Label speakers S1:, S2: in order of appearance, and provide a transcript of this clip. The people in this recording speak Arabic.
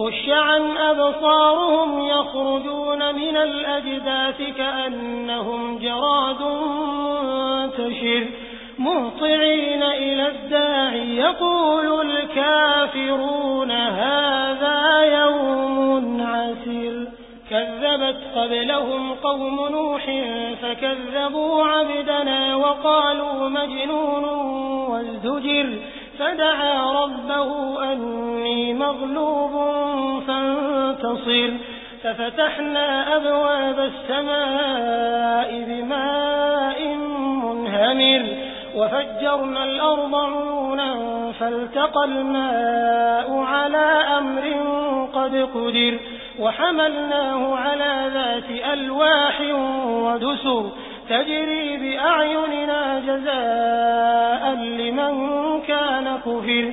S1: خش عن أبصارهم يخرجون من الأجداث كأنهم جراد منتشر. مهطعين إلى الداعي يقول الكافرون هذا يوم عسر كذبت قبلهم قوم نوح فكذبوا عبدنا وقالوا مجنون وازدجر. فدعا ربه أني مغلوب فانتصر. ففتحنا أبواب السماء بماء منهمر. وفجرنا الأرض عونا فالتقى الماء على أمر قد قدر. وحملناه على ذات ألواح ودسر. تجري بأعيننا جزاء لمن كان كفر.